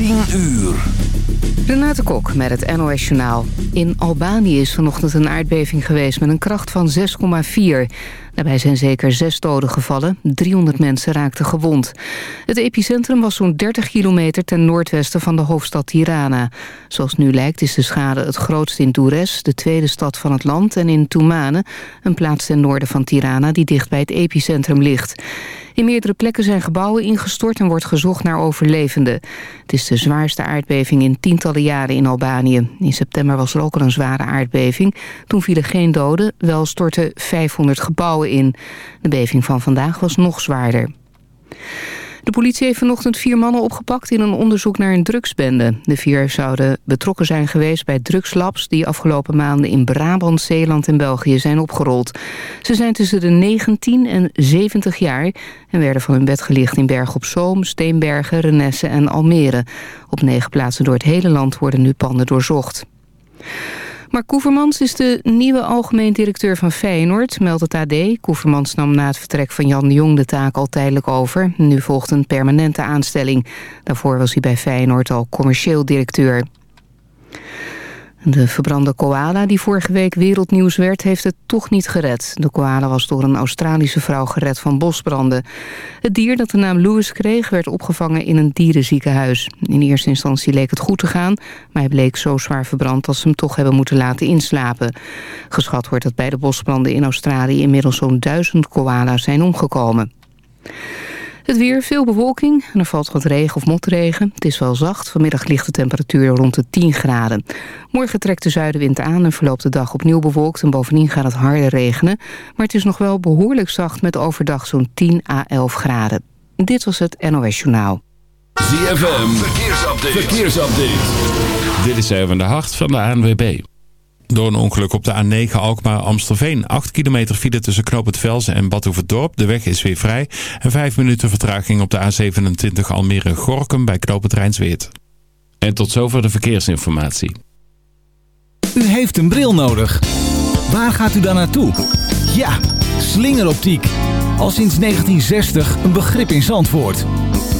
10 uur. Renate Kok met het NOS Journaal. In Albanië is vanochtend een aardbeving geweest met een kracht van 6,4. Daarbij zijn zeker zes doden gevallen. 300 mensen raakten gewond. Het epicentrum was zo'n 30 kilometer ten noordwesten van de hoofdstad Tirana. Zoals nu lijkt is de schade het grootst in Doures, de tweede stad van het land... en in Toumane, een plaats ten noorden van Tirana die dicht bij het epicentrum ligt. In meerdere plekken zijn gebouwen ingestort en wordt gezocht naar overlevenden. Het is de zwaarste aardbeving in tientallen jaren in Albanië. In september was er ook al een zware aardbeving. Toen vielen geen doden, wel stortten 500 gebouwen in. De beving van vandaag was nog zwaarder. De politie heeft vanochtend vier mannen opgepakt in een onderzoek naar een drugsbende. De vier zouden betrokken zijn geweest bij drugslabs... die afgelopen maanden in Brabant, Zeeland en België zijn opgerold. Ze zijn tussen de 19 en 70 jaar... en werden van hun bed gelicht in Berg op Zoom, Steenbergen, Renesse en Almere. Op negen plaatsen door het hele land worden nu panden doorzocht. Maar Koevermans is de nieuwe algemeen directeur van Feyenoord, meldt het AD. Koevermans nam na het vertrek van Jan de Jong de taak al tijdelijk over. Nu volgt een permanente aanstelling. Daarvoor was hij bij Feyenoord al commercieel directeur. De verbrande koala die vorige week wereldnieuws werd... heeft het toch niet gered. De koala was door een Australische vrouw gered van bosbranden. Het dier dat de naam Louis kreeg... werd opgevangen in een dierenziekenhuis. In eerste instantie leek het goed te gaan... maar hij bleek zo zwaar verbrand... dat ze hem toch hebben moeten laten inslapen. Geschat wordt dat bij de bosbranden in Australië... inmiddels zo'n duizend koala's zijn omgekomen. Het weer, veel bewolking en er valt wat regen of motregen. Het is wel zacht. Vanmiddag ligt de temperatuur rond de 10 graden. Morgen trekt de zuidenwind aan en verloopt de dag opnieuw bewolkt... en bovendien gaat het harder regenen. Maar het is nog wel behoorlijk zacht met overdag zo'n 10 à 11 graden. Dit was het NOS Journaal. ZFM, verkeersupdate. verkeersupdate. Dit is even de hart van de ANWB. Door een ongeluk op de A9 Alkmaar-Amstelveen. 8 kilometer file tussen Knoop het Velsen en Badhoevedorp. De weg is weer vrij. En 5 minuten vertraging op de A27 Almere-Gorkum bij Knoop het Rijnsweert. En tot zover de verkeersinformatie. U heeft een bril nodig. Waar gaat u dan naartoe? Ja, slingeroptiek. Al sinds 1960 een begrip in Zandvoort.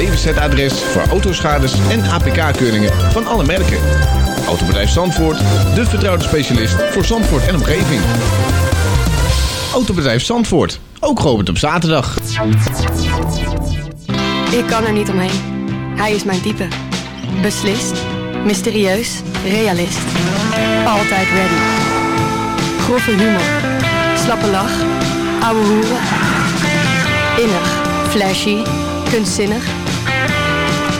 DWZ-adres voor autoschades en APK-keuringen van alle merken. Autobedrijf Zandvoort, de vertrouwde specialist voor Zandvoort en omgeving. Autobedrijf Zandvoort, ook geopend op zaterdag. Ik kan er niet omheen. Hij is mijn type. Beslist, mysterieus, realist. Altijd ready. Grove humor, slappe lach, ouwe hoeren. Innig, flashy, kunstzinnig.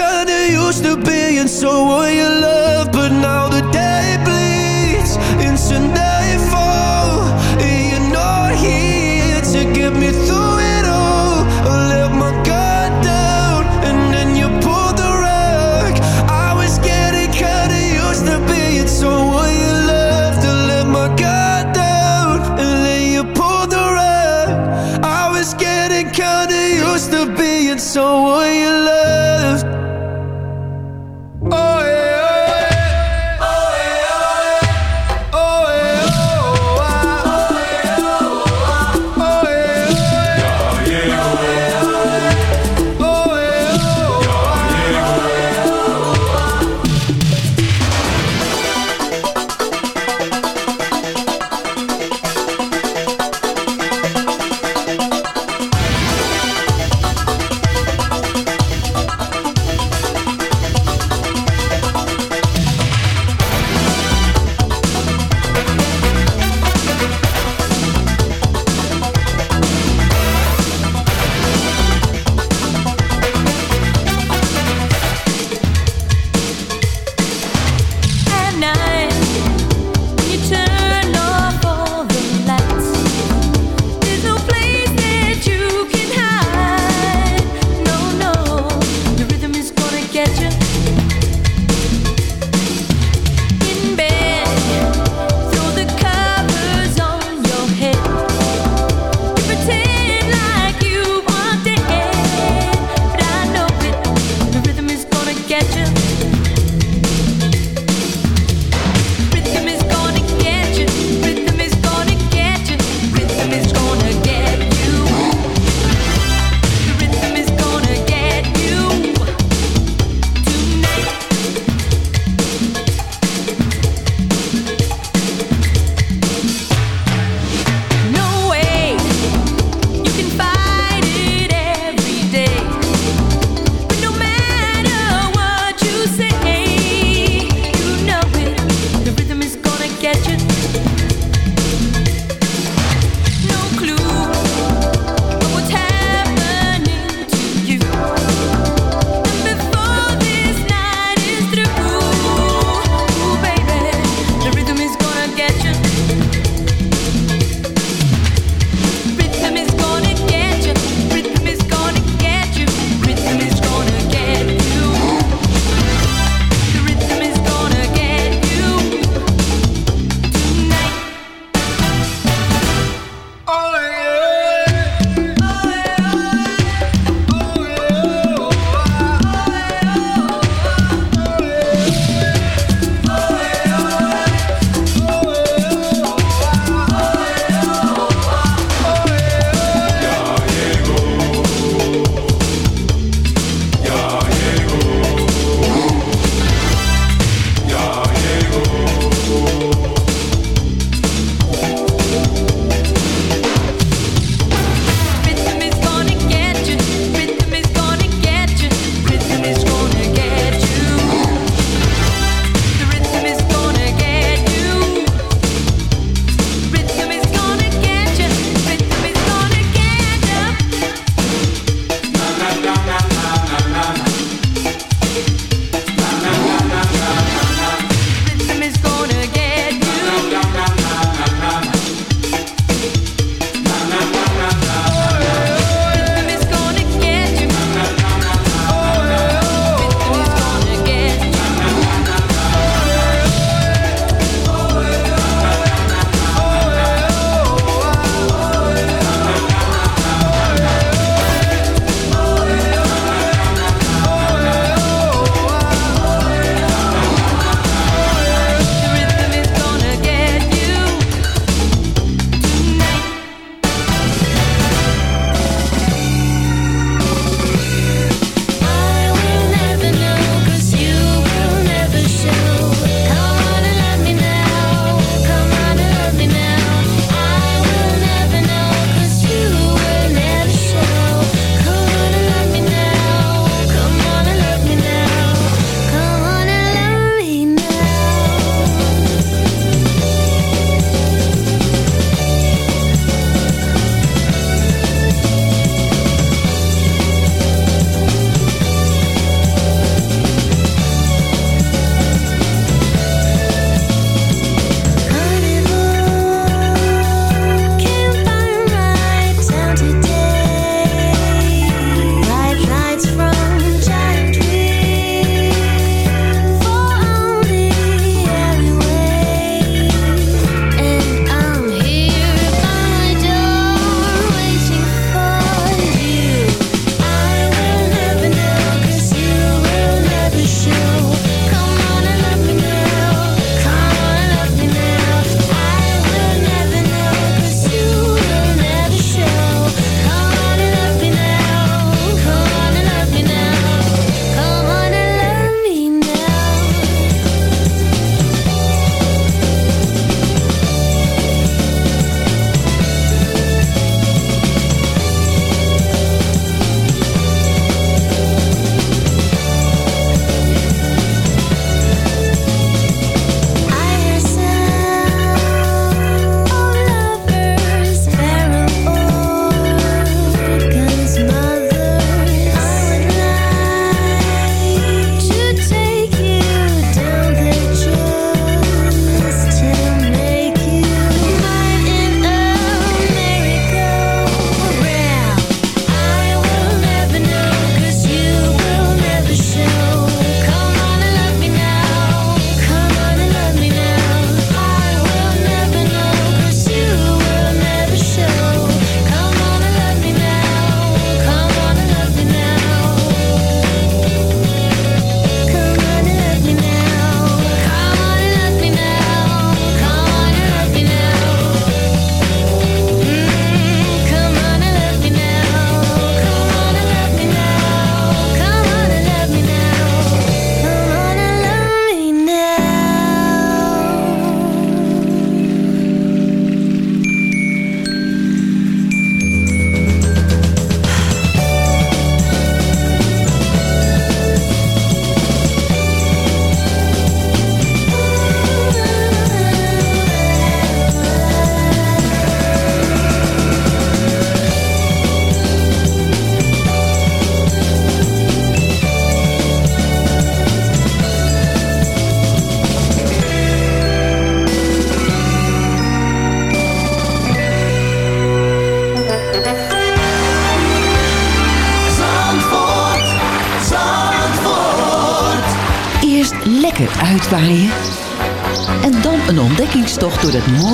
could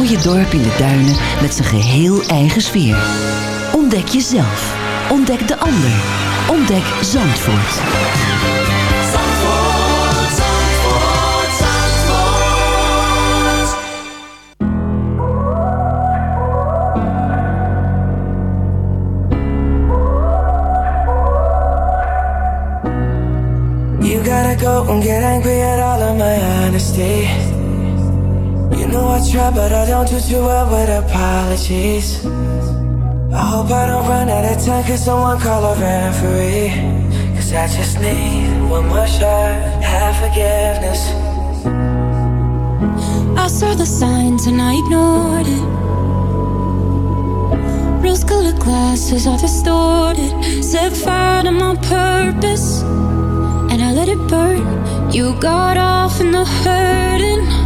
Je dorp in de duinen met zijn geheel eigen sfeer. Ontdek jezelf. Ontdek de ander. Ontdek Zandvoort. Zandvoort, Zandvoort, Zandvoort. You gotta go and get angry at all of my honesty. You know I try, but I don't do too well with apologies. I hope I don't run out of time, cause someone call a referee. Cause I just need one more shot, have forgiveness. I saw the signs and I ignored it. Rose colored glasses are distorted. Set fire to my purpose, and I let it burn. You got off in the hurting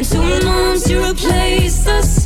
and someone to replace us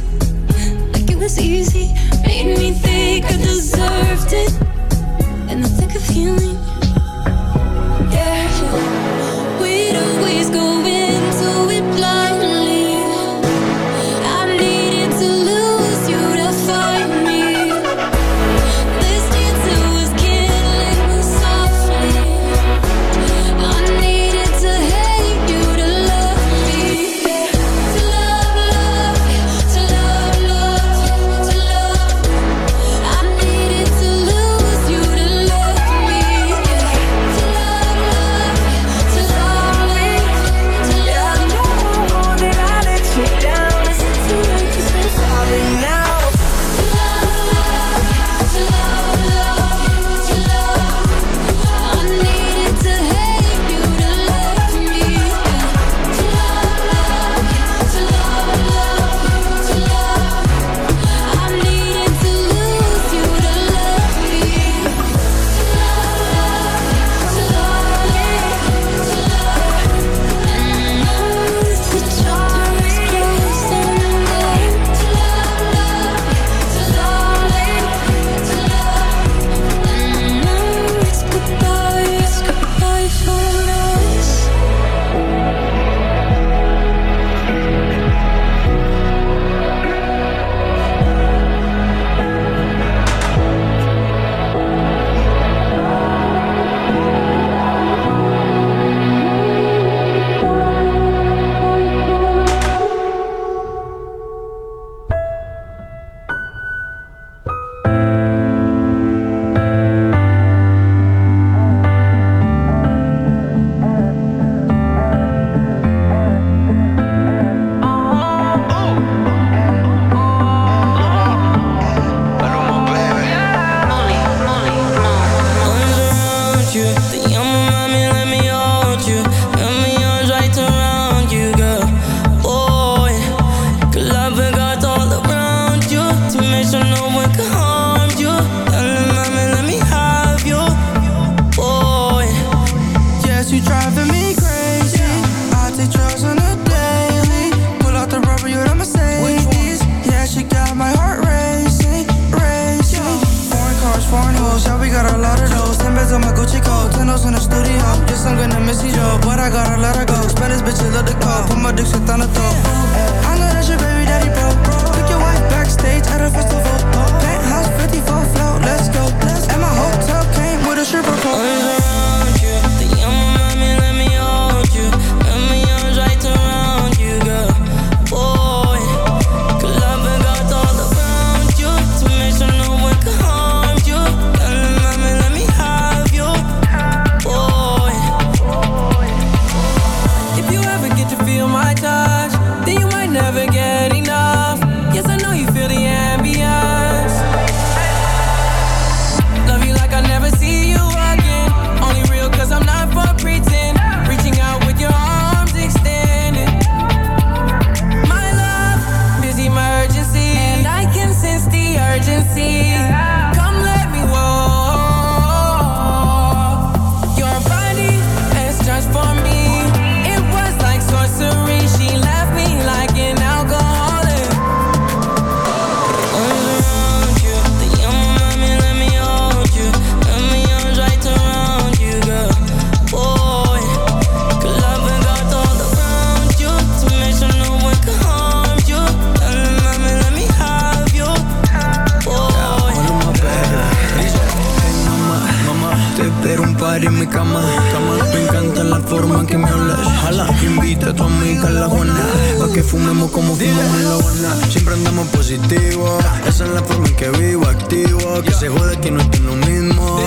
cama, cama. Me encanta la forma en que me hablas. Ojalá invita a tu amiga a la Juana. Pa' que fumemos como fumamos en la Habana. Siempre andamos positivo. Esa es la forma en que vivo, activo. Que se jode que no estoy lo mismo.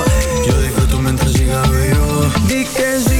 Yo disfruto mientras siga vivo. Di que si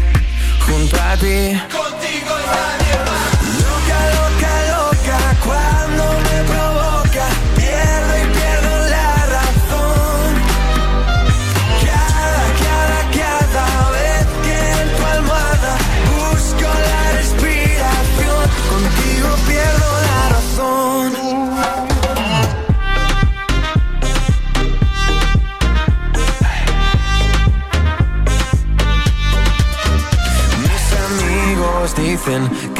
scontati Contigo e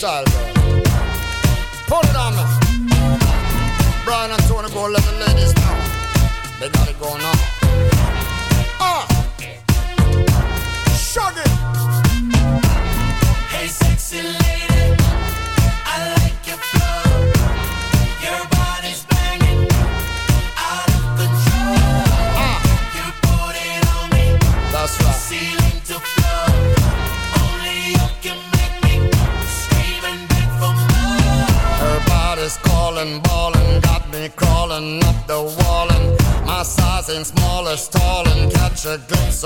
style, man. Put it on me. Brian and Tony go let the ladies know. They got it going on.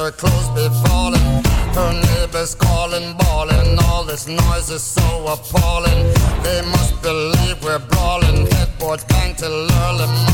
Her clothes be falling. Her neighbors calling, bawling. All this noise is so appalling. They must believe we're brawling. Headboards bang till early morning.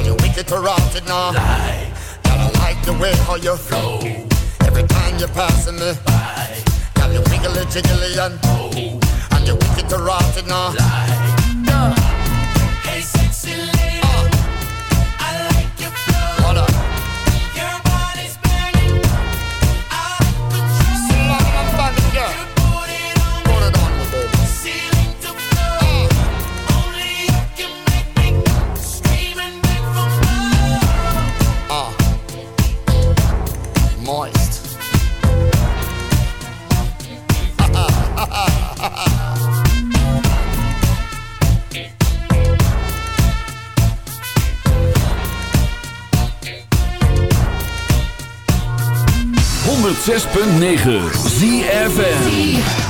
Girl, you wicked to rot it now. Lie. Girl, I like the way how you flow. Every time you're passing me by. Girl, you wiggly jiggly and oh, and you wicked to rot it now. Lie. Girl, 6.9 ZFN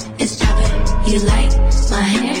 you like my hair?